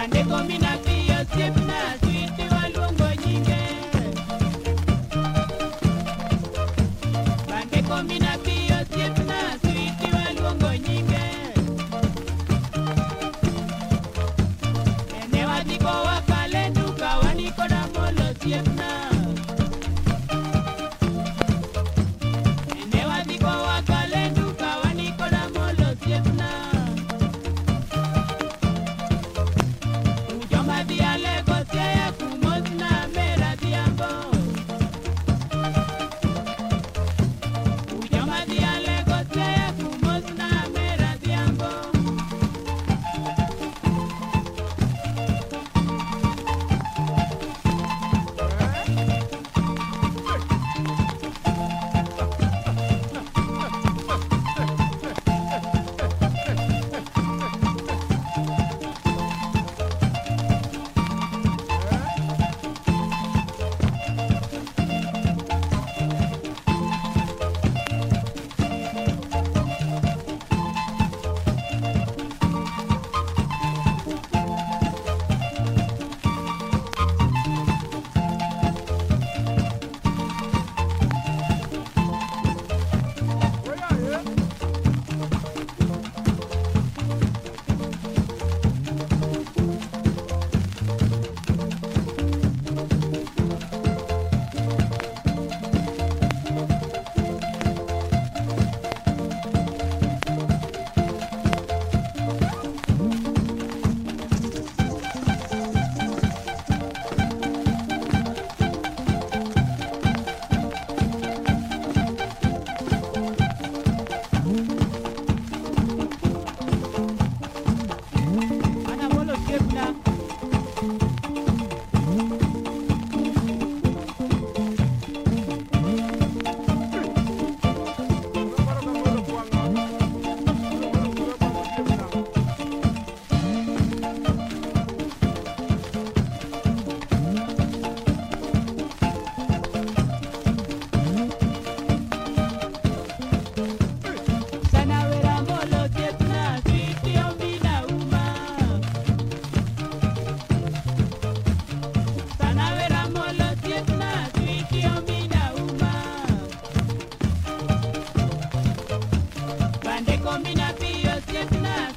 Grande combinación.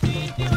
Piyo piyo